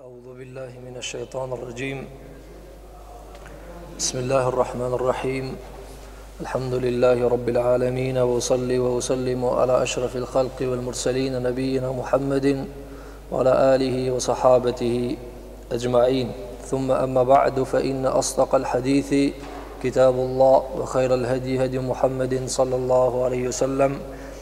أعوذ بالله من الشيطان الرجيم بسم الله الرحمن الرحيم الحمد لله رب العالمين وأصلي وأسلم على أشرف الخلق والمرسلين نبينا محمد وعلى آله وصحابته أجمعين ثم أما بعد فإن أصدق الحديث كتاب الله وخير الهدي هدي محمد صلى الله عليه وسلم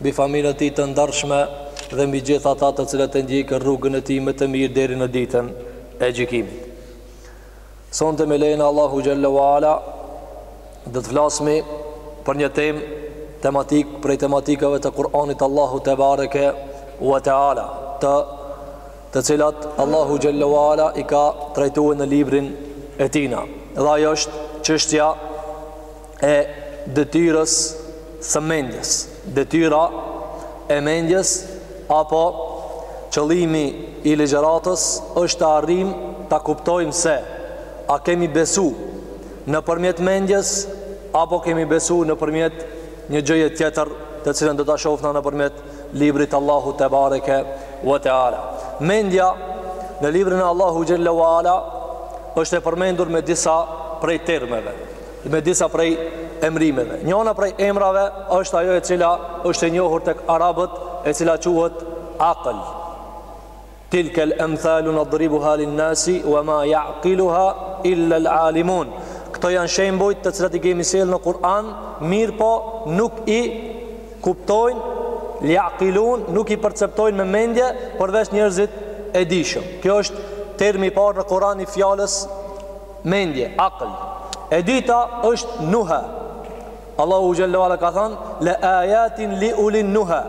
mbi familjen e tij të ndershme dhe mbi gjithë ata të cilët e ndjekën rrugën e tij më të mirë deri në ditën e gjykimit. Sonte me lejen e Allahut xhelle ve ala do të flasmi për një temë tematikë prej tematikave të Kur'anit Allahu tebareke ve teala të të cilat Allahu xhelle ve ala i ka trajtue në librin e tijna dhe ajo është çështja e detyrës së mendjes, detyra e mendjes apo qëllimi i ligjëratës është të arrijmë ta kuptojmë se a kemi besu nëpërmjet mendjes apo kemi besu nëpërmjet një gjëje tjetër të cilën do ta shohna nëpërmjet librit të Allahut tebareke ve teala. Mendja në librin e Allahut xhelle ve ala është e përmendur me disa prej termeve. me disa prej emërimeve. Njona prej emrave është ajo e cila është e njohur tek arabët, e cila quhet aql. Tilka al-amthalu nadribuha lin-nasi wa ma ya'qiluha illa al-alimun. Këto janë shembuj të cilat i kemi sjellë në Kur'an, mirëpo nuk i kuptojnë la ya'qilun, nuk i perceptojnë me mendje përveç njerëzit e dijshëm. Kjo është termi i parë në Kur'an i fjalës Mendje, akl. E dyta është nuha. Allahu xhelle ve ala ka thënë le ayatin li ulin nuha.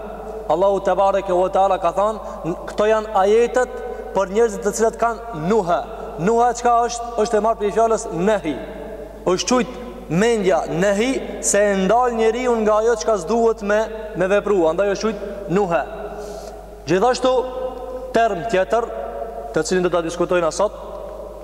Allahu tebareke ve teala ka thënë këto janë ajetet për njerëzit të cilët kanë nuha. Nuha çka është? Është e marrë prej fjalës nehi. Është çujt mendja nehi se e ndal njeriun nga ajo çka s'duhet me vepru. Andaj është çujt nuha. Gjithashtu term tjetër të cilin do ta diskutojmë sot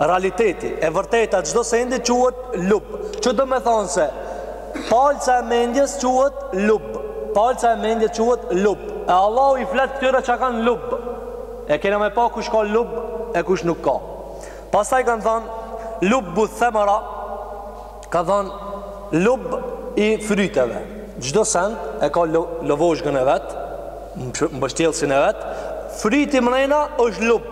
Realiteti, e vërteta e çdo sendi quhet lub, që do me thënë se palca e mendjes quhet lub, palca e mendjes quhet lub, e Allahu i flet këtyre që kanë lub, e kena me pa kush ka lub e kush nuk ka. Pastaj kanë thanë, lubbu themera, Ka thënë, Lub i fryteve. Çdo send e ka lëvozhgën e vet, mbështjellësin e vet. Fryti mrena është lub.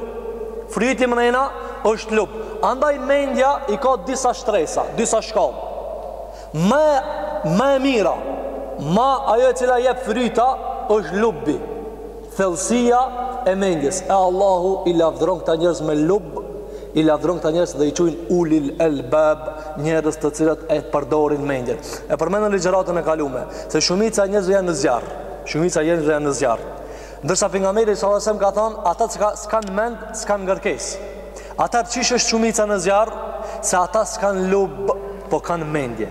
Fryti mrena është lub. Andaj mendja i ka disa shtresa, disa shkallë. Ma ma e mira, ma ajo e cila jep fryta është lubi. Thellësia e mendjes. E Allahu i lavdëron këta njerëz me lub, i lavdëron këta njerëz dhe i çun ulil albab, njerëz të cilët e përdorin mendjen. E përmendëm ligjëratën e kalume se shumica e njerëzve janë në zjarr. Shumica e njerëzve janë në zjarr. Ndërsa pejgamberi sallallahu alajhi wasallam ka thënë, ata që s'kanë mend, s'kanë ngarkesë. Atëherë qysh është shumica në zjarr, se ata s'kanë lub, po kanë mendje.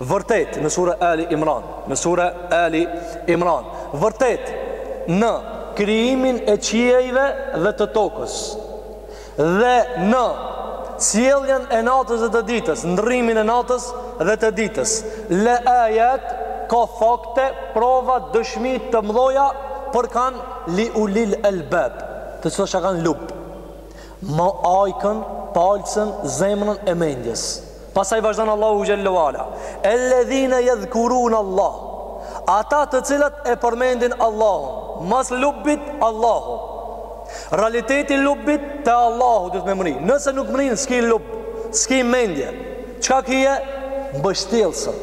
Vërtet, në sure Ali Imran, në sure Ali Imran, vërtet në krijimin e qiejve dhe të tokës dhe në sjelljen e natës dhe të ditës, ndrrimin e natës dhe të ditës. Le ayat ka fakte, prova, dëshmi të mëdha për kën li ulil albab, të cilët kanë lub. Ma ajkën, palcën, zemrën e mendjes. Pastaj vazhdon Allahu xhel-le ue ala, Elledhine jedhkurun Allah, ata të cilët e përmendin Allahun, mas lubbit Allahu. Realiteti lubbit te Allahu duhet me mrri. Nëse nuk mrrin, s'ki lubb, s'ki mendje. Çka kije? Mbështjellësen.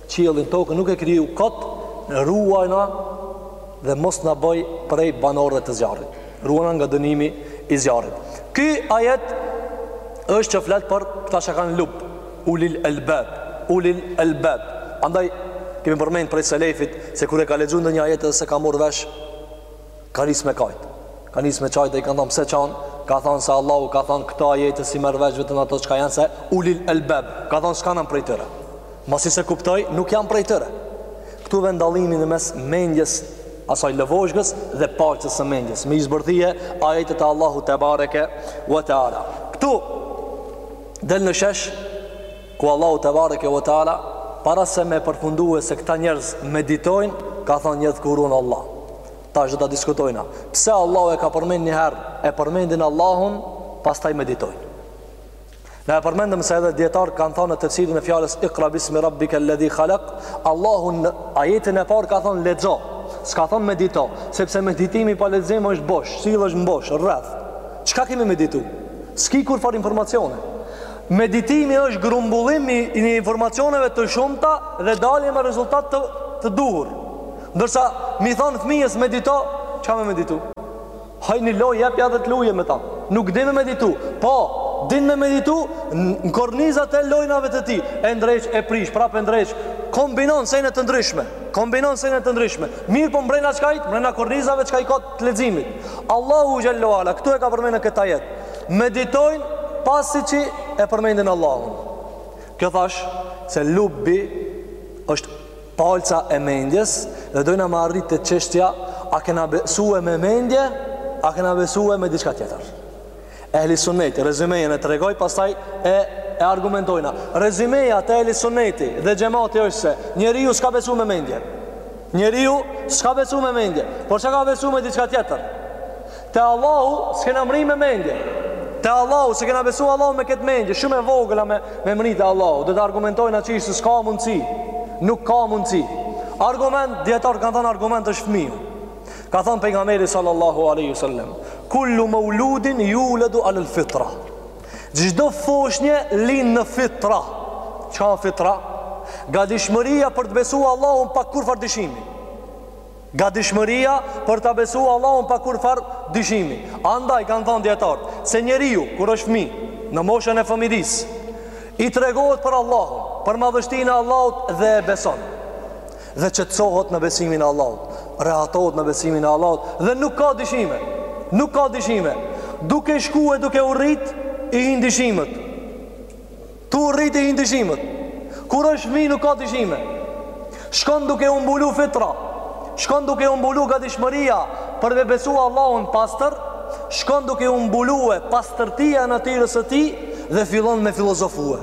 Qiellin tokën nuk e krijove kot, ruajna dhe mos na bëj prej banorëve të zjarrit. Ruajna nga dënimi i zjarrit. Ky ajet është që flet për këta që kanë lub, ulil albab, ulil albab. Andaj kemi përmend prej selefit se kur e ka lexu ndonjë ajet dhe s'e ka marrë vesh, Ka nis me kajt. Ka nis me çajt dhe i kanë thënë pse çan? Ka thënë se Allahu ka thënë këto ajete s'i merr vesh vetëm ato çka janë se ulil albab. Ka thënë s'kona prej tyre. Masi s'e kuptoj, nuk jam prej tyre. Këtu vend dallimi në mes mendjes asaj lëvozhgës dhe palcës së mendjes. Me i zbërthye ajetet e Allahut tebareke ve teala. Këtu del në shesh ku Allahu tebareke ve teala para se me e përfundue se këta njerëz meditojnë ka thonë jedhkurun Allah tash do ta diskutojna pse Allahu e ka përmend një herë e përmendin Allahun pastaj meditojnë Ne e përmendëm se edhe dijetarë kanë thonë në tefsirin e fjalës Iqra bismi rabbikel-ledhi khalak Allahu në ajetin e parë ka thonë lexo S'ka thonë medito Sepse meditimi pa lexim është bosh Sillesh n'bosh, rreth çka ki me meditu? S'ki kurrfarë informacione Meditimi është grumbullim i informacioneve të shumta dhe dalje me rezultat të, të duhur. Ndërsa, me i thonë fëmijës medito, ça me meditu? Haj ni lojë jepja dhe të luje me ta. Nuk din me meditu. Po, din me meditu në kornizat e lojnave të tij. E ndreq, e prish, prap e ndreq. Kombinon sene të ndryshme. Kombinon sene të ndryshme. Mirëpo mbrena çkahit, mbrena kornizave çka i ka të leximit. Allahu xhel-le ue ala, këtu e ka përmend këtë ajet. meditojnë pasi që e përmendin Allahun. Kjo thash se lubbi është palca e mendjes dhe dojna me arrit te çështja a kena besue me mendje, a kena besue me diçka tjetër. Ehli sunneti, rezymenë e tregoj, pastaj e, e argumentojna. Rezymeja te ehli sunneti dhe xhemati është se njeriu s'ka besu me mendje. Njeriu s'ka besu me mendje, por që ka besu me diçka tjetër. Te Allahu s'kena mri me mendje. Te Allahu s'e kena besu Allahu me këtë mendje, shumë e vogla me me mri te Allahu. Do ta argumentojna që se s'ka mundsi. Nuk ka mundsi. Argument dietar kanë thënë argument është fëmiu. Ka thënë pejgamberi sallallahu alaihi wasallam, kullu mauludin yuladu ala al-fitra. Çdo foshnje lind në fitra. Çka është fitra? Gadishmëria për të besuar Allahun pa kurfar dyshimi. Gatishmëria për ta besuar Allahun pa kurrfarë dyshimi. Andaj kanë thënë dietarët se njeriu kur është fëmijë, në moshën e fëmirisë, i tregohet për Allahun, për madhështinë e Allahut dhe e beson. Dhe qetësohet në besimin e Allahut, rehatohet në besimin e Allahut dhe nuk ka dyshime. Nuk ka dyshime. Duke shkuar e duke u rrit i hin dyshimet. Tu rrit i hin dyshimet. Kur është fëmijë nuk ka dyshime. Shkon duke u mbulu fitra. Shkon duke u mbulu gatishmëria për ta besu Allahun pastër. Shkon duke u mbulue pastërtia e natyrës së tij dhe fillon me filozofue.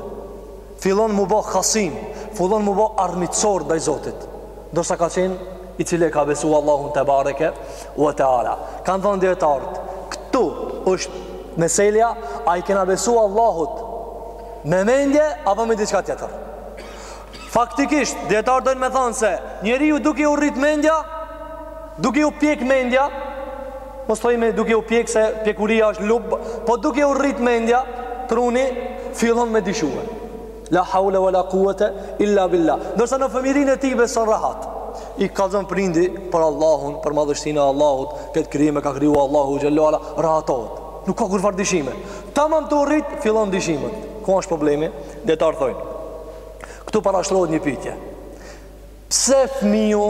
Fillon mu bë hasim, fillon mu bë armiqësor ndaj Zotit. Ndërsa ka qenë i cili e ka besu Allahun tebareke ue teala kanë thonë dijetarët këtu është meselja a i kena besu Allahut me mendje apo me diçka tjetër faktikisht dijetarët dojnë me thonë se njeriu duke u rrit mendja duke u pjek mendja mos thojmi duke u pjek se pjekuria është lub po duke u rrit mendja truni fillon me dyshue La haule wa la kuwete illa billah. Ndërsa në fëmijërinë e tij beson rahat. I kallzon prindi për Allahun, për madhështinë e Allahut, këtë krijim e ka kriju Allahu xhallahu ala, rahatohet. Nuk ka kurrfar dyshime. Tamam tu u rrit, fillon dyshimet. Ku është problemi? Dijetarët thojnë. Këtu parashtrohet një pyetje. Pse fëmiu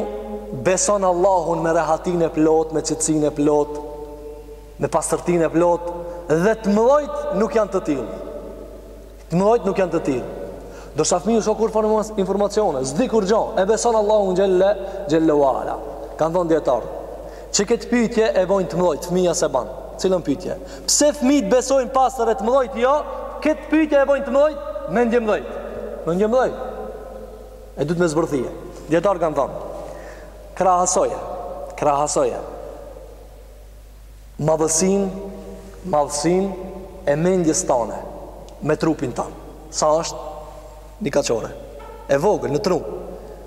beson Allahun me rehatinë e plot, me qetësinë e plot, me pastërtinë e plot dhe të mdhojt nuk janë të tillë? Të mdhojt nuk janë të tillë. Ndonëse fëmiu s'ka kurrfarë informacione, s'di kurgjë, e beson Allahun xhelle xhelaluhu. Kan thon dietar. Që kët pyetje e vojnë të mëdhojt, fëmia se ban. Cilën pyetje? Pse fëmijët besojnë pastër e të mëdhojt jo? Kët pyetje e vojnë të mëdhojt, mendjemëdhojt. Mendjemëdhojt. E duhet me zbërthie. Dietar kan thon. Krahasoja. Krahasoja. madhësinë, madhësinë e mendjes tane me trupin tanë. Sa është një kaçore e vogël në trup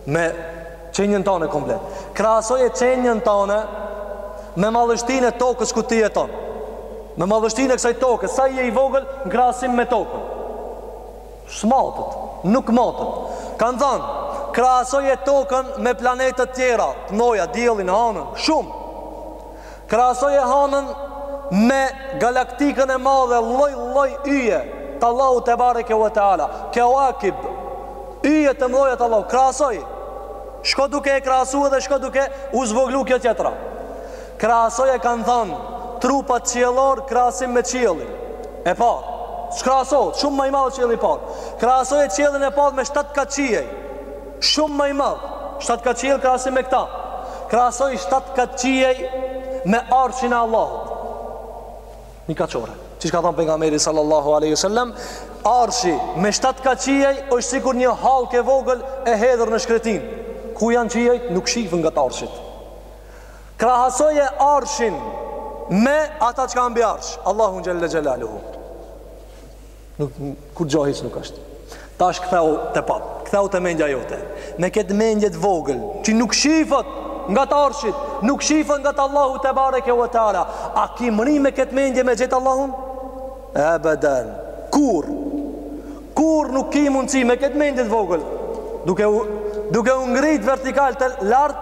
me qenjën tane komplet. Krahasoje qenjën tane me madhështin e tokës ku ti jeton. Me madhështin e kësaj tokës, sa je i vogël në krahasim me tokën. S'matet, nuk matet. Kanë thanë, krahasoje tokën me planetet tjera, të noja, diellin, hanën, shumë. Krahasoje hanën me galaktikën e madhe, lloj lloj yje të Allahut tebareke ve teala, kewakib, yje të mëdha të Allahut. Krahasoj. Shko duke e krahasuar dhe shko duke u zvogëlu kjo tjetra. Krahasoj e kanë thënë, trupat qiellor krahasim me qiellin e parë, s'krahasohet, shumë më i madh qielli i parë. Krahasoj qiellin e parë me 7 kat qiej. Shumë më i madh, shtat kat qiell krahasim me këta. Krahasoj shtat kat qiej me arshin e Allahut. Një kaçore. Siç ka thënë pejgamberi sallallahu alaihi wasallam, arshi me shtat kat qiej është sikur një hallkë e vogël e hedhur në shkretinë. Ku janë qiejt? Nuk shifen ngat Arshit. Krahasoje arshin me ata që ka mbi arsh, Allahu xhelle xhelaluhu. Nuk kurgjo hiç nuk është. Tash ktheu te prap, ktheu te mendja jote. Me këtë mendje të vogël, që nuk shifet ngat Arshit, nuk shifet ngat Allahu tebareke ue teala. A ki mri me këtë mendje me gjet Allahun? Ebeden. Kurrë. Kurrë nuk ki mundësi me këtë mendje të vogël? Duke u duke u ngrit vertikal te lart,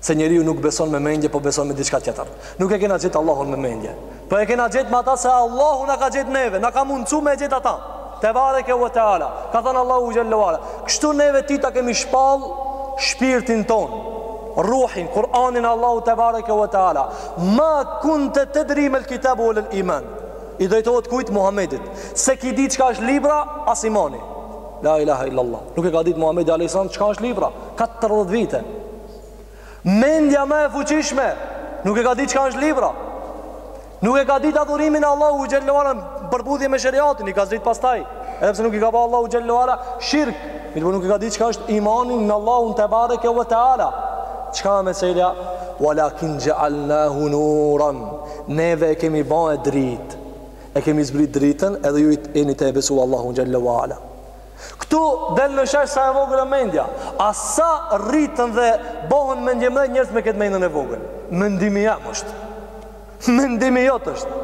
Se njeriu nuk beson me mendje, po beson me diçka tjetër. Nuk e kena gjetë Allahun me mendje. Po e kena gjetë me ata se Allahu na ka gjetë neve, na ka mundësu me gjetë ata. Tebareke ue teala. Ka thënë Allahu xhelle ue ala. Kështu neve ty ta kemi shpall shpirtin tonë, ruhin, Kur'anin Allahu tebareke ue teala. Ma kunte tedri mel kitabu ue lel iman. I drejtohet kujt? Muhammedit. S'e ki dit çka është libra, as imani. La ilaha illallah. Nuk e ka ditë Muhammedi a.s. çka është libra. Katërdhjetë vite Mendja më e fuqishme Nuk e ka ditë çka është libra Nuk e ka ditë adhurimin e Allahut xhelle ue ala Në përputhje me sheriatin I ka zbrit pastaj Edhe pse nuk i ka ba Allahut xhelle ue ala Shirk Mirëpo nuk e ka ditë çka është imani në Allahun tebareke ve teala Çka mesela Walakin xhealnahu nuran Neve e kemi ba dritë E kemi zbrit dritën edhe ju jeni te besu Allahu xhelle ue ala Këtu del në shesh sa e vogël â mendja, a sa rriten dhe bëhen mendjemëdhenj njerëzit me këtë mendën e vogël. Mendimi jem është. Mendimi jot është.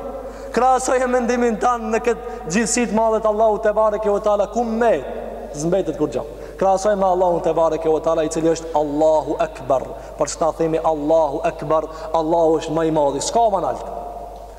Krahasoje mendimin tand në këtë gjithësi të madhe të Allahut tebareke ve teala ku mbet, s'mbetet kurgjë. Krahasoje me Allahun tebareke ve teala i cili është Allahu Ekber. Për ata themi Allahu Ekber? Allahu është më i madhi. S'ka ma nalt.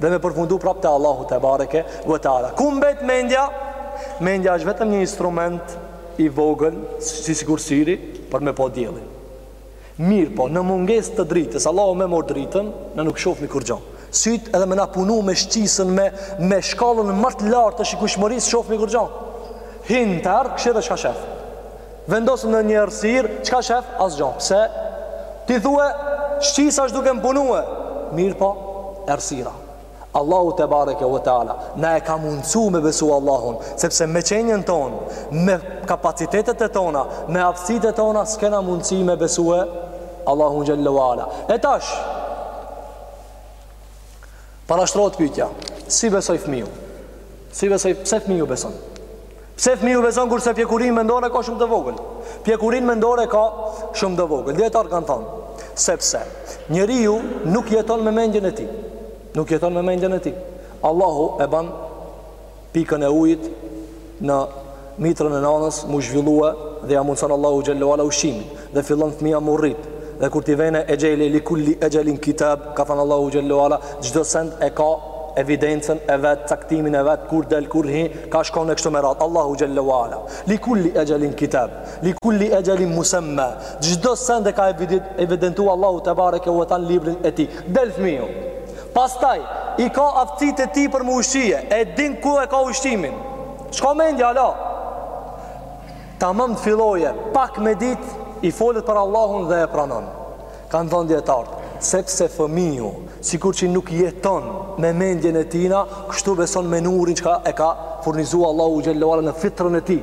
dhe me përfundu prapë te Allahu tebareke ve teala. Ku mbet mendja? Mendja është vetëm një instrument i vogël, si sikur syri, për me pa diellin. Mirëpo, në mungesë të dritës, Allahu me marr dritën, ne nuk shofmi kurgjo. Sytë edhe me na punu me shqisën, me, me shkallën më të lartë të shikueshmërisë, s'shofmi kurgjo. Hin n'terr, kshyr dhe çka shef. Vendosem në një errësirë, çka sheh? Asgjë. Pse? Ti thue, shqisa asht duke më punue. Mirë po, errësira. Allahu tebareke ue teala na e ka mundësu me besu Allahun, sepse me qenien tonë, me kapacitetet e tona, me aftësitë e tona s'kena mundësi me besue Allahun xhel-le ue ala. E tash Parashtrohet pyetja, si besoi fëmiju? Si besoi, pse fëmiju beson? Pse fëmiju beson kurse pjekurinë mendore ka shumë të vogël? Pjekurinë mendore ka shumë të vogël. Dijetarët kanë thon, sepse njeriu nuk jeton me mendjen e tij. Nuk jeton me mendjen e tij. Allahu e ban pikën e ujit në mitrën e nanës m'u zhvillue dhe ja mundëson Allahu xhel-le ue ala ushqimin dhe fillon fëmija m'u rrit dhe kur t'i vjen exheli li kul-li exhelin kitab ka than Allahu xhel-le ue ala çdo send e ka evidencën e vet, caktimin e vet, kur del, kur hi, ka shkon e kështu me radhë. Allahu xhel-le ue ala. Li kul-li exhelin kitab, li kul-li exhelin musemma, çdo send e ka evidentu Allahu tebareke ue teala n'librin e tij. Del fmiju. Pastaj i ka aftësitë e tij për me u ushqye, e din ku e ka ushqimin. S'ka mendje ala? Tamam të filloje pak me ditë i folet për Allahun dhe e pranon. Kanë thënë dijetarët, sepse fëmiju, sikur që nuk jeton me mendjen e tina, kështu beson me nurin çka e ka furnizuar Allahu xhel-le ue ala në fitrën e tij.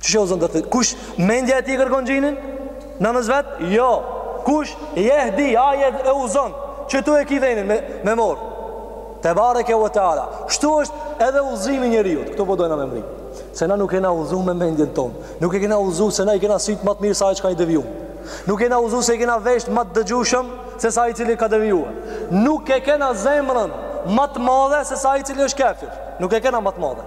Qysh e uzon drejt kush mendja e tij kërkon gjinin nanës vet? Jo. Kush jehdi, ai e uzon, qetu e ki gjinin me, me morë. Tebareke ue teala. Shtu është edhe uzimi i njeriut. Këtu po dojna me mri. Se na nuk jena uzu me mendjen tonë. Nuk e kena uzu se na i kena sytë ma të mirë se ai që ka deviju. Nuk jena uzu se i kena vesht ma të dëgjushëm se sa ai cili ka deviju. Nuk e kena zemrën ma të madhe se sa ai cili është qafir. Nuk e kena ma të madhe.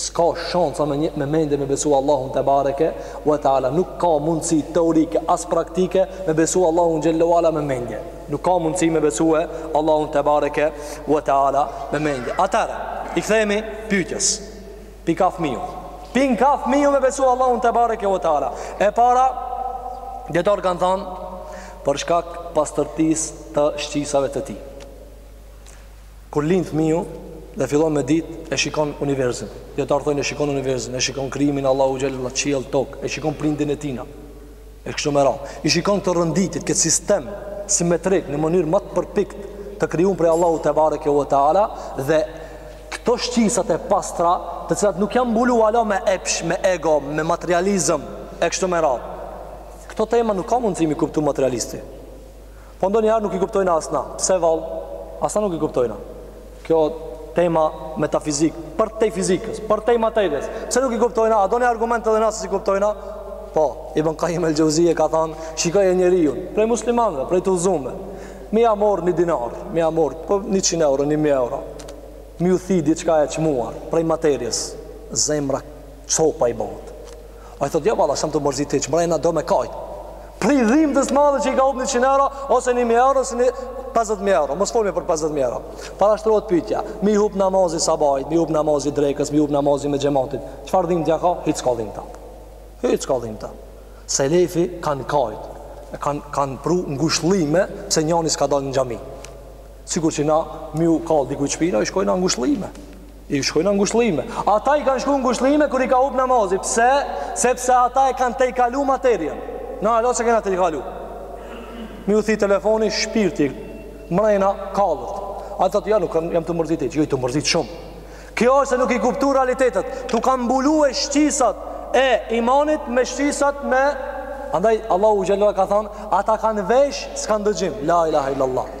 S'ka shanca me një me mendje me besu Allahun tebareke ve teala nuk ka mundësi teorike as praktike me besu Allahun xhel-le ue ala me mendje nuk ka mundësi me besue Allahun tebareke ve teala me mendje atëherë i kthehemi pyetjes prej ka fëmiju prej nka fëmiju me besu Allahun tebareke ve teala e para dijetarët kanë thon për shkak pastërtisë të shqisave të tij Kur lind fëmiju dhe fillon me ditë, e shikon universin. Dijetarët thojnë e shikon universin, e shikon krijimin e Allahut xhel-le qiell tokë, e shikon prindin e tina. E kështu me radhë. I shikon të renditet, këtë sistem simetrik në mënyrë ma të përpiktë të krijuar prej Allahut tebareke ue teala dhe këto shqisat e pastra, të cilat nuk janë mbulu ala me epsh, me ego, me materializëm e kështu me radhë. Këto tema nuk ka mundësi m'i kuptu materialisti. Po ndonjëherë nuk i kuptojna as na. Pse vallë? As na nuk i kuptojna. Kjo tema metafizikë, përtej fizikës, përtej materies. Pse nuk i kuptojna? A doni argument edhe na se s'i kuptojna? Po, Ibn Kajim el-Xheuzije ka thonë, shikoje njeriun, prej muslimanve, prej të uzume, mi ja marrë një dinar, mi ja marrë, po njëqind euro, një mijë euro, mi u thy diçka e çmuar, prej materies, zemra, Copa i bohet. Ai thotë, "Jo valla, s'jam tu mërzit hiç, mrena do me kajt." Prej dhimbtës së madhe që i ka hup 100 euro ose 1000 euro ose 50000 euro, mos folmi për 50000 euro. Parashtrohet pyetja, mi hup namazi i sabahit, mi hup namazi i drekës, mi hup namazi me xhematin, çfarë dhimbta ka? Hiç s'ka dhimbta. Hiç s'ka dhimbta. Selefi kanë kajt, e kanë kanë pru ngushëllime pse njëri s'ka dalë në xhami. Sikur që na mi u kall dikujt shpia, i shkojna n'ngushëllime. I shkojna në ngushëllime. Ata i kanë shku në ngushëllime kur i ka hup namazi. Pse? Sepse ata e kanë tejkalu materien. Na, ala s'e kena tejkalu. Mi u thy telefoni, shpirti mrena kallet. Ai thotë jo, nuk jam tu mërzit hiç, jo je tu mërzit shumë. Kjo është se nuk i kuptu realitetet. T'u kanë mbulue shqisat e imanit me shqisat me... Andaj, Allahu xhele ue ala ka thonë, ata kanë vesh, s'kanë dëgjim. La ilaha illallah.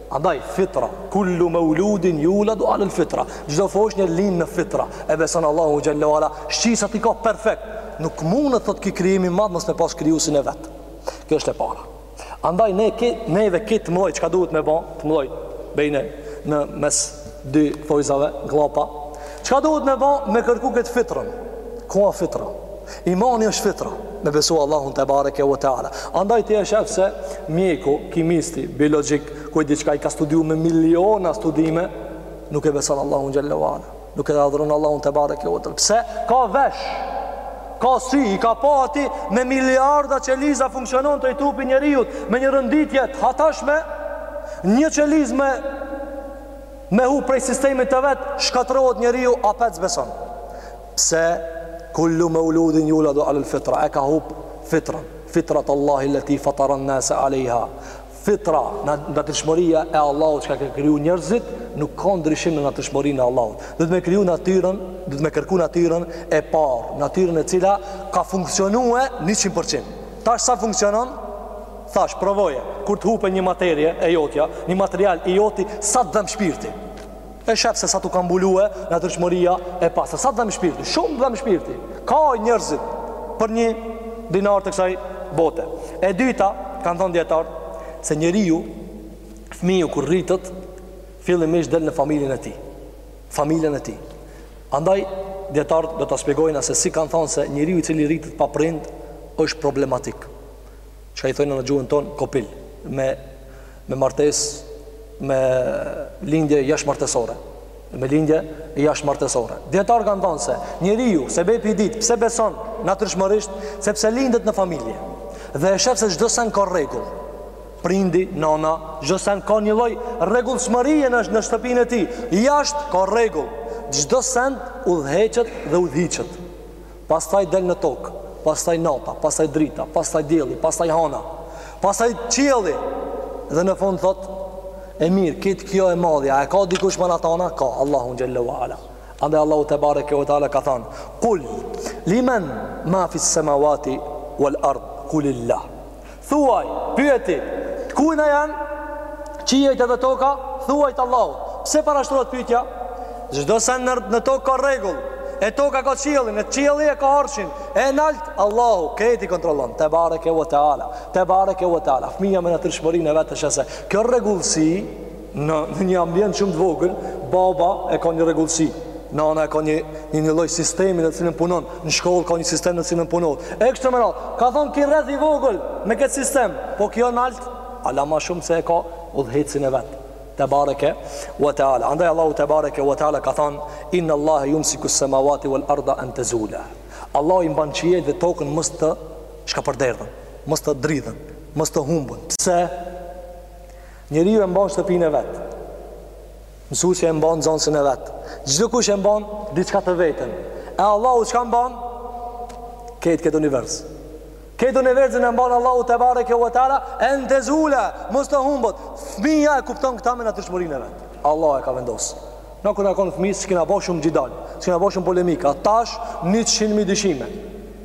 Andaj, fitra, kullu mewludin juledu alel fitra, çdo foshnje lin në fitra, e beson Allahu xhele ue ala, shqisat i ka perfekt, nuk mund të thotë ky krijim i madh mos me pas krijusin e vet. Kjo është e para. Andaj, ne, ke, ne dhe kitë mëdoj, çka duhet me ba, të mëdoj, bejne, në mes dy thojzave, kllapa, çka duhet me ba, me kërku këtë fitrën, ku a fitra, Imani është fitra, me besu Allahun tebareke ue teala. Andaj ti e shef se mjeku, kimisti, biologjik, ku e di çka i ka studiu me miliona studime, nuk e beson Allahun xhele ue ala. Nuk e adhuron Allahun tebareke ue teala. Pse? Ka vesh, ka sy, i ka pa aty me miliarda qeliza funksionon te trupi i njeriut, me një renditje të hatashme, një qelizë me, me hup prej sistemit të vet, shkatrrohet njeriu, apet s'beson. Pse? Kullu mewludin juledu alel fitra, e ka hup fitrën, fitrat Allahi leti fataran nase alejha. Fitra, natyrshmëria e Allahut që ka kriju njerëzit, nuk ka ndryshim në natyrshmërinë e Allahut. Duhet me kriju natyrën, duhet me kërku natyrën e parë, natyrën e cila ka funksionue 100%. Tash sa funksionon? Tash provoje, kur të hupe një materie e jotja, një material i joti, sa të dhem shpirti? E shef se sa t'u ka mbulue natyrshmëria e pastër. Sa t'dhem shpirti, shumë dhem shpirti. Ka njerëzit për një dinar të kësaj bote. E dyta, kanë thënë dijetarët se njeriu fëmiju kur rritet fillimisht del në familjen e tij. Familjen e tij. Andaj dijetarët, do ta shpjegojna se si kanë thënë se njeriu i cili rritet pa prind është problematik. Çka i thojna në gjuhën tonë kopil me me martesë me lindje jashtëmartesore me lindje jashtëmartesore dijetarët kanë thënë se njeriu s'e bën pa e ditë pse beson natyrshmërisht sepse lindet në familje dhe e shef se çdo sen ka rregull prindi nana çdo sen ka një lloj rregullsmërie në në shtëpinë e tij jashtë ka rregull çdo sen udhëhiqet dhe udhëhiqet Pastaj del në tokë, pastaj nata, pastaj drita, pastaj dielli, pastaj hëna, pastaj qielli. Dhe në fund thot, e mirë, këtë kjo e madhja, e ka dikush matanë? Ka, Allahu xhelle ve ala. Andaj Allahu tebareke ve teala ka thënë, "Kul liman ma fi semawati wal ard, kul lillah." Thuaj, pyeti, të kujna janë qiejt edhe toka? Thuaj të Allahut. Pse parashtrohet pyetja? Çdo sen në, në tokë ka rregull. E toka ka qiellin, e qielli e ka arshin, e nalt Allahu, krejt i kontrollon. Tebareke ue teala, tebareke ue teala. Fëmija me natyrshmërinë e vet e sheh se kjo rregullsi Në një ambient shumë të vogël, baba e ka një rregullsi. Nana e ka një një një lloj sistemi në të cilin punon, në shkollë ka një sistem në të cilin punon. E kështu me radhë, ka thonë ky rrethi i vogël me këtë sistem, po kjo nalt, ala ma shumë se e ka udhëheqsin e vet. Tebareke wa taala. Andaj Allahu tebareke wa taala ka thënë inna Allaha yumsiku as-samawati wal arda an tazula. Allahu i mban qiejt dhe tokën mos të shkapërderdhën, mos të dridhën, mos të humbën. Pse? Njeriu e mban shtëpinë e vet. Mësuesi e mban nxënësin e vet. Çdokush e mban diçka të vetën. E Allahu çka mban? Krejt këtë univers. Krejt universin e mban Allahu tebareke ue teala, en tezula, mos të humbot. Fëmija e kupton këta me natyrshmërinë e vet. Allah e ka vendos. Na kur kena kanë fëmijë, s'kena bërë shumë xhidal, s'kena bërë shumë polemika. Tash 100.000 dyshime.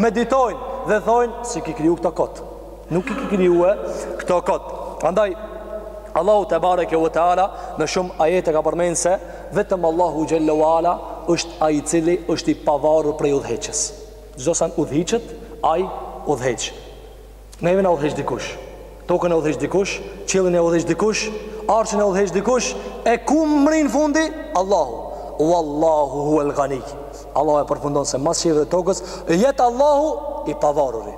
Meditojnë dhe thojnë s'i ki kriju këto kot. Nuk i ki krijue këto kot. Andaj, Allahu tebareke ve teala, në shumë ajete ka përmenë se, vetëm Allahu xhelle ue ala, është ai i cili është i pavarur prej udhëheqjes. Çdo sen udhëhiqet, ai udhëheq. Neve na udhëheq dikush. Tokën e udhëheq dikush, qiellin e udhëheq dikush, arshin e udhëheq dikush, e ku mrin fundi? Allahu. Wallahu huwal ghani. Allahu e përfundon se mas qiejve dhe tokës, jet Allahu i pavaruri.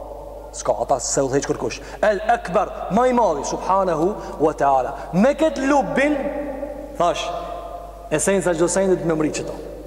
S'ka, ata s'e udhëheq kërkush. El Akbar, ma i madhi subhanahu wa taala. Me kët lubbin thash esenca çdo sendi e të mbërri qito.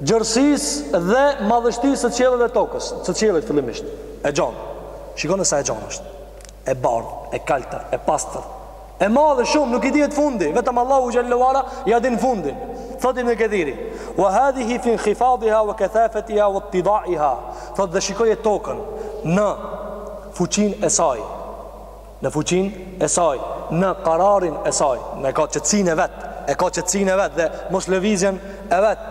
Gjerësisë dhe madhështisë së qiellit dhe tokës, së qiellit fillimisht, e gjon, shikoni sa e gjon është, e bardhë, e kaltër, e pastër, e madhe shumë, nuk i dihet fundi, vetëm Allahu xhelle ue ala ja din fundin. Thot Ibn Kathiri, "Wa hadhihi fi inkhifadhiha wa kathafatiha wa ittida'iha." Thot dhe shikoje tokën në fuqinë e saj, në fuqinë e saj, në kararin e saj, e ka qetësinë e vet, e ka qetësinë e vet dhe moslëvizjen e vet.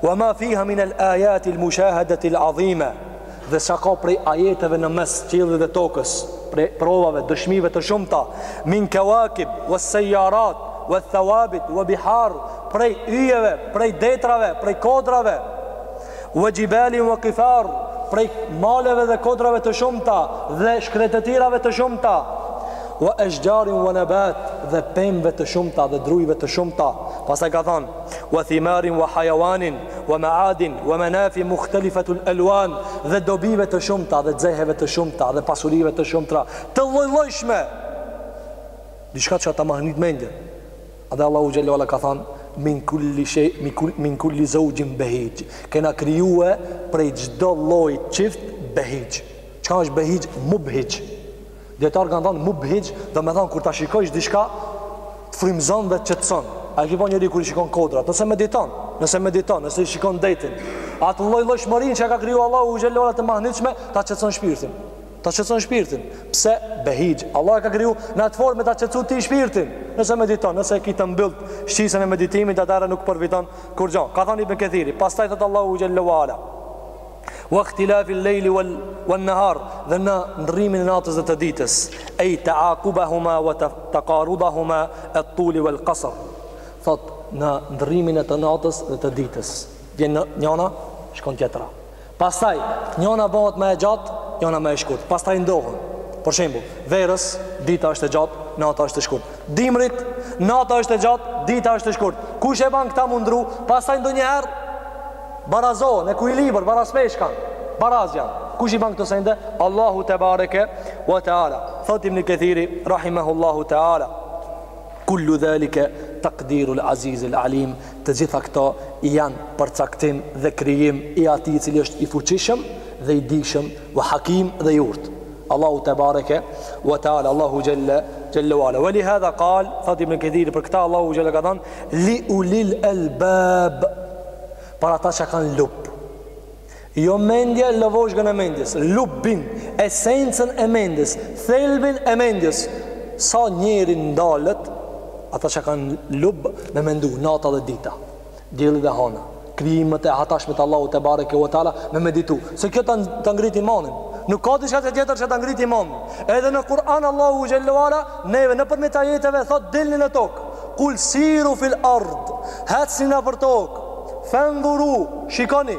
Wa ma fiha min al ayati al mushahadati al azima dhe sa ka prej ajeteve në mes qiellit dhe tokës, prej provave, dëshmive të shumta, min kawakib was sayarat wa thawabit wa bihar, prej yjeve, prej detrave, prej kodrave, Wa jibalin wa qifar, prej maleve dhe kodrave të shumta dhe shkretëtirave të shumta. Wa ashjarin wa nabat, dhe pemëve të shumta dhe drujve të shumta. Pastaj ka thonë: Wa thimarin wa hayawanin wa ma'adin wa manafi mukhtalifatul alwan, dhe dobive të shumta dhe xeheve të shumta dhe pasurive të shumta të llojllojshme. Diçka që ta mahnit mendjen. Dhe Allahu xhalla uala ka thanë, Min kulli shej, min kulli zeuxhin behixh. Kena krijue prej çdo lloj çift behixh. Çka është behixh? Mubhixh. Dijetarët kanë thanë mubhixh, domethanë kur ta shikojsh diçka të frymëzon dhe të qetëson. A e ke pa njeri kur i shikon kodrat, nëse mediton, nëse mediton, nëse i shikon detin, atë llojllojshmërinë që ka krijuar Allahu xhalla uala të mahnitshme, ta qetëson shpirtin. Ta qetëson shpirtin. Pse? Behixh. Allahu e ka kriju në atë formë me ta qetësu ti shpirtin. Nëse mediton, nëse e ki të mbyllt shqisen e meditimit, atëherë nuk përfiton kurgjo. Ka thanë Ibn Kethiri, pastaj thotë Allahu Xhelle wa Ala, wa khtilafil lejli wal, wal nahar, dhe në ndrrimin e natës dhe të ditës, ej teakubuhuma wa te, tekaruduhuma et-tuli wal kasr. Thotë në ndrrimin e të natës dhe të ditës. Vjen njona, shkon tjetra. Pastaj, njona bohet ma e gjatë, njona ma e shkurtë. Pastaj ndohen. Për shembull, verës dita është e gjatë, nata është e shkurtë. Dimrit nata është e gjatë, dita është e shkurtë. Kush e ban këta mundru? Pastaj ndonjëherë barazohen, ekuilibër, baraspeshën, barazja. Kush i ban këto sende? Allahu tebareke ve teala. Thotë Ibn Kethiri, rahimehullahu teala. Kullu dhalike takdirul azizil alim. Të gjitha këto janë përcaktim dhe krijim i Atij i Cili është i Fuqishëm dhe i Dijshëm, wa Hakim dhe i Urtë. Allahu tebareke wa taala Allahu jelle jelle wa ala wa lihadha qal thot ibn kathir për këtë Allahu jelle ka thanë li ulil albab për ata që kanë lub Jo mendje lëvozhgën e mendjes, lubin, esencën e mendjes, thelbin e mendjes. Sa njeri ndalet, ata që kanë lub me mendu, nata dhe dita, dielli dhe hana, krijimet e hatashme t'Allahut tebareke ue teala, me meditu. Se kjo ta ngrit imanin. Nuk ka diçka tjetër që ta ngrit imanin. Edhe në Kur'an Allahu xhel-le ue ala, neve nëpërmjet ajeteve, thot dilni në tokë, kul siru fil ard, hecni nëpër tokë, Fendhuru, shikoni,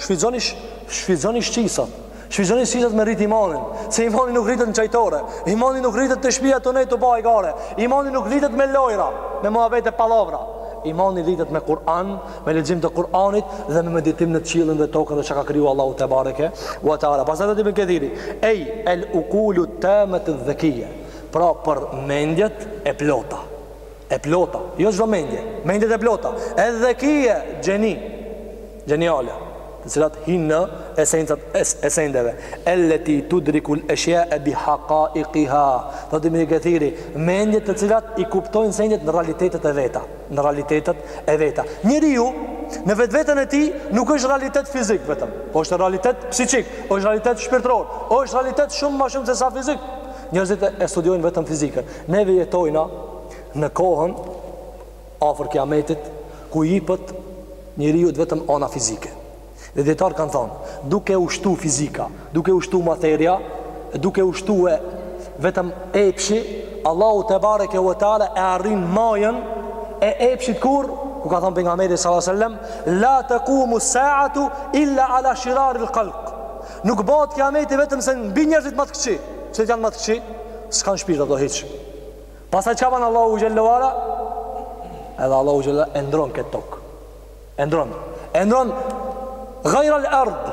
shfrytzoni, shfrytzoni shqisat, shfrytzoni shqisat me rrit imanin, se imani nuk rritet në çajtore, imani nuk rritet te shpia tu nejt tu baj gare, imani nuk rritet me lojra, me muhabet e pallavra, imani rritet me Kur'an, me lexim të Kur'anit dhe me meditim në qiellin dhe tokën dhe ça ka kriju Allahu tebareke ue teala, pastaj thot Ibn Kethiri, ej, el ukulu tametu dhekije, pra për mendjet e plota. E plota, jo çdo mendje, mendjet e plota. Edh-dhekije, gjeni, gjeniale, të cilat hinë në esencat e sendeve. Elleti tudrikul eshjae bi hakaikiha. Thot Ibn Kethiri mendjet të cilat i kuptojnë sendjet në realitetet e veta. Në realitetet e veta. Njeriu, në vetveten e tij, nuk është realitet fizik vetëm. Po është realitet psiqik, është realitet shpirtror, është realitet shumë ma shumë se sa fizik. Njerzit e studiojnë vetëm fizikën. Neve jetojna në kohën afër kiametit ku i jepet njeriut vetëm ana fizike. Dhe dijetarë kanë thonë, duke u shtu fizika, duke u shtu materia, duke u shtue vetëm epshi, Allahu tebareke ue teala e arrin majën e epshit kur ku ka thonë pejgamberi sallallahu alajhi wasallam la taqumu sa'atu illa ala shirar al-khalq. Nuk bëhet kiameti vetëm se mbi njerëzit më të këqij. Pse janë më të këqij? S'kanë shpirt ato hiç. Pastaj çka ban Allahu xhel-le ue ala? Edhe Allahu xhel-le ue ala e ndron këtë tokë. E ndron. E ndron ghayra al-ard.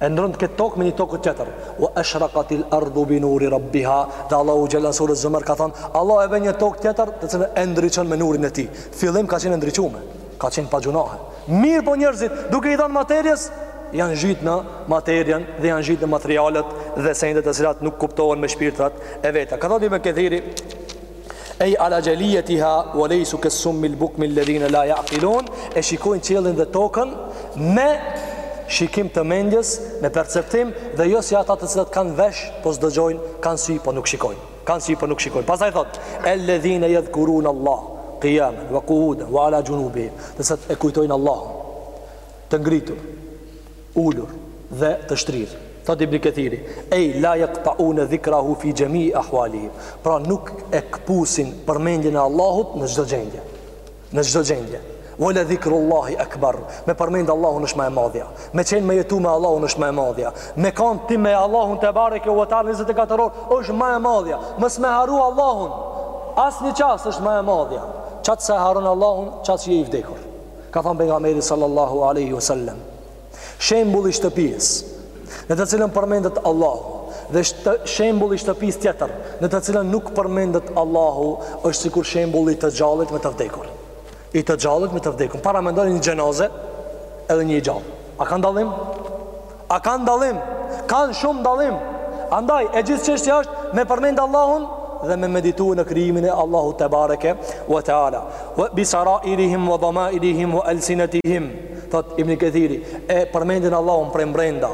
E ndron këtë tokë me një tokë tjetër. Wa ashraqat al-ardu bi nuri rabbiha. Dhe Allahu xhel-le sures Zumer ka thonë, Allah e bën një tokë tjetër, të cilën e ndriçon me nurin e tij. Fillim ka qenë e ndriçume. Ka qenë pa gjunahe. Mirëpo njerëzit, duke i dhanë materjes, janë zhytë në materjen dhe janë zhytë në materialet dhe sende të cilat nuk kuptohen me shpirtrat e veta. Ka thonë Ibn Kethiri, Ej ala xhelijatiha, ue lejsu kes-summil bukmil-ledhine la ja'kilun, e shikojnë qiellin dhe tokën me shikim të mendjes, me perceptim dhe jo si ata të cilat kanë vesh, po s'dëgjojnë, kanë sy, po nuk shikojnë. Kanë sy por nuk shikojnë. Pastaj thot: "Elladhina yadhkuruna Allah qiyaman wa qu'udan wa ala junubihim", do të thotë e kujtojnë Allahun të ngritur, ulur dhe të shtrirë. Thot Ibn Kathiri: "Ey la yaqta'una dhikrahu fi jami'i ahwalihim", pra nuk e këpusin përmendjen e Allahut në çdo gjendje. Në çdo gjendje. Wala dhikrullahi akbar. Me përmend Allahun është ma e madhja. Me qenë me jetu me Allahun është ma e madhja. Me kanë ti me Allahun tebareke ve teala 24 orë është ma e madhja. Mos me harru Allahun. Asnjë çast është ma e madhja. Çast se e harron Allahun, çast që je i vdekur. Ka thanë pejgamberi sallallahu alaihi wasallam. Shembulli i shtëpisë në të cilën përmendet Allahu dhe shembulli i shtëpisë tjetër në të cilën nuk përmendet Allahu është sikur shembulli i të gjallit me të vdekur. I të gjallit me të vdekur. Paramendoni një xhenaze edhe një i gjallë. A kanë dallim? A kanë dallim? Kanë shumë dallim. Andaj e gjithë çështja është me përmend Allahun dhe me meditue në krijimin e Allahut tebareke ve teala. Wa bi sarairihim wa damairihim wa alsinatihim. Thotë Ibn Kathiri, E përmendin Allahun prej mbrenda,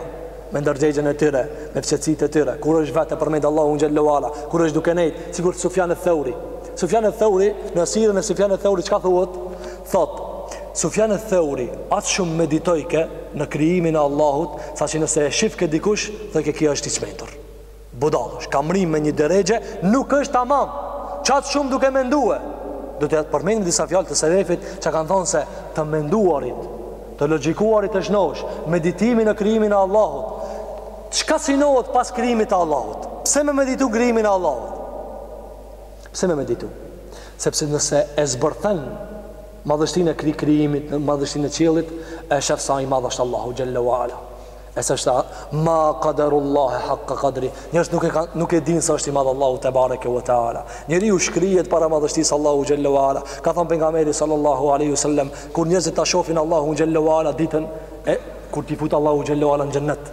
me ndërgjegjen e tyre, me fshehtësitë e tyre, kur është vetë e përmend Allahun xhelle ve ala, kur është duke nejt, sikur Sufjan e Thauri. Sufjan e Thauri, në sirën e Sufjan e Thauri çka thuhet? Thotë Sufjan e Thauri, aq shumë meditojke në krijimin e Allahut, saqë nëse e shifke dikush, thoke ky është i çmendur. Budall është, ka mrri me një derexhe, nuk është tamam. Qaq shumë duke mendue. Do t'i përmendim disa fjalë të selefit çka kanë thonë se të menduarit, të logjikuarit e shnosh, meditimi në krijimin e Allahut. Çka sinohet pas krijimit të Allahut? Pse me meditu krijimin e Allahut? Pse me meditu? Sepse nëse e zbërthen madhështinë e kri krijimit, madhështinë e qiellit, e shef sa i madh është Allahu xhelle ve ala. E sesht, ma kaderullahe haqqa kadri, njerëzit nuk e, ka, nuk e dinë sa është i madh Allahu tebareke ve teala. Njeriu shkrihet para madhështisë Allahu xhelle ve ala. Ka thanë pejgamberi sallallahu aleyhu sallem, kur njerëzit ta shofin Allahu xhelle ve ala ditën, e kur t'i fut Allahu xhelle ve ala në xhennet.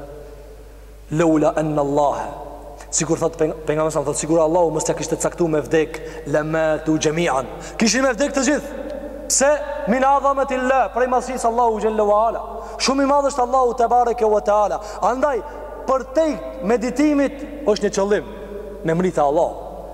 Leula enne Allahe, Sikur thot pejgamberi sa thot sikur Allahu mos ja kishte caktu me vdek lamatu jami'an. Kishin me vdek të gjithë. Pse min azamati Allah, prej madhështisë Allahu xhelle ve ala. Shumë i madh është Allahu tebareke ve teala. Andaj përtej meditimit është një qëllim me mrri te Allahu.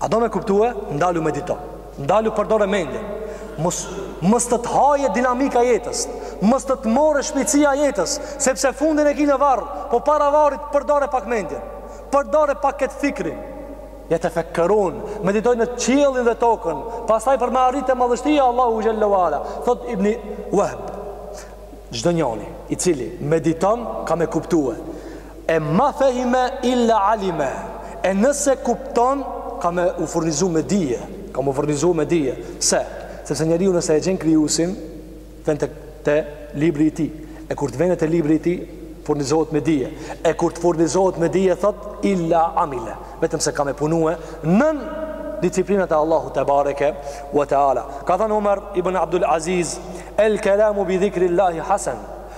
A do me kuptue? Ndalu medito. Ndalu përdore mendje. Mos, mos të të haje dinamika e jetës. Mos të të marrë shpejtësia e jetës. Sepse fundin e ki në varr. Po para varrit përdore pak mendjen. Përdore pak këtë fikrin. Jetefekkerun. Meditojnë qiellin dhe tokën. Pastaj për me arrit te madhështia Allahu xhelle ve ala. Thot ibni Wahb. Çdo njoni i cili mediton ka me kuptue. E ma fehime illa alime, e nëse kupton, ka me u furnizu me dije, ka me u furnizu me dije, se, sepse njeriu nëse e gjen krijusin, ven te, te libri i tij, e kur të ven te libri i tij, furnizohet me dije, e kur të furnizohet me dije, thot, illa amile, vetëm se ka me punue, nën disiplinat e Allahut tebareke ve teala. Ka thënë Umar ibn Abdul Aziz, el kelamu bi dhikri llahi hasen,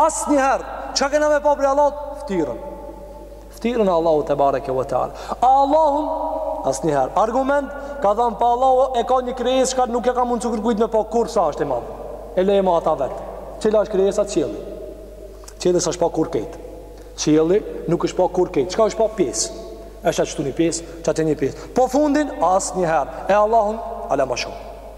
Asnjëherë, çka kena me pa prej Allahut? Ftyrën. Ftyrën e Allahut tebareke ve teala. A Allahun asnjëherë. Argument ka thanë pa Allahu e ka një krijesë që nuk ja ka mundsu kërkujt me pa kurrë sa është i madh. E lëje ma atë vet. Cila është krijesa qielli? Qielli s'është pa kurrë krejt. Qielli nuk është pa kurrë krejt. Çka është pa pjesë? Është ashtu një pjesë, çatë një pjesë. Po fundin asnjëherë. E Allahun ala më shumë.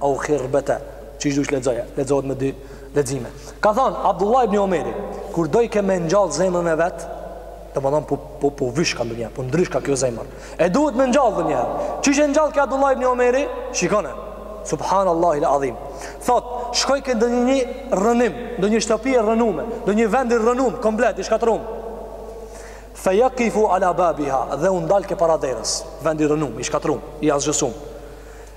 au khirbete, qysh dush lexoje, lexohet në dy lexime. Ka thon Abdullah ibn Omeri, kur dojke me ngjall zemrën e vet, domethon po po po vyshka ndonjë, po ndryshka kjo zemër. E duhet me ngjall ndonjëherë. Qysh e ngjallke Abdullah ibn Omeri? Shikone. Subhanallahi el adhim. Thot, shkojke ndonjë rrënim, ndonjë shtëpi e rrënume, ndonjë vend i rrënum komplet i shkatrrum. Fa yaqifu ala babiha, dhe u ndalke para derës, vend i rrënum, i shkatrrum, i asgjësum.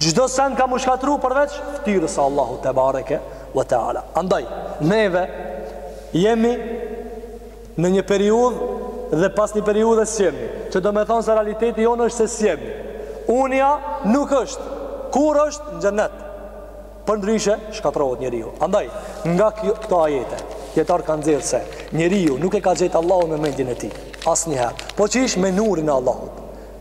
Çdo send ka mu shkatrru përveç ftyrës së Allahut tebareke ve teala. Andaj neve jemi në një periudhë dhe pas një periudhe s'jemi. Që domethonë se realiteti jonë është se s'jemi. Unja nuk është. Kur është në xhenet? Përndryshe shkatërrohet njeriu. Andaj nga kjo, këto ajete dijetarët kanë nxjerrë se njeriu nuk e ka gjetë Allahun me mendjen e tij. Asnjëherë. Po qysh me nurin e Allahut.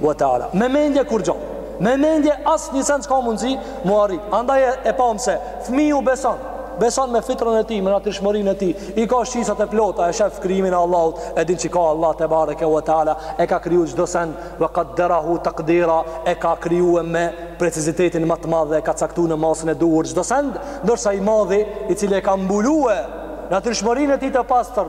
Wa taala. Me mendje kurgjo. Me mendje asnjë send s'ka mundësi mu arrit. Andaj e, e pamë se fëmiju beson. Beson me fitrën e tij, me natyrshmërinë e tij. I ka shqisat e plota, e shef krijimin e Allahut, e din që ka Allah tebareke wa taala, e ka kriju çdo send, wa qaddarahu taqdira, e ka kriju me precizitetin ma të madh dhe e ka caktu në masën e duhur çdo send, ndërsa i madhi, i cili e ka mbulue natyrshmërinë e tij të pastër,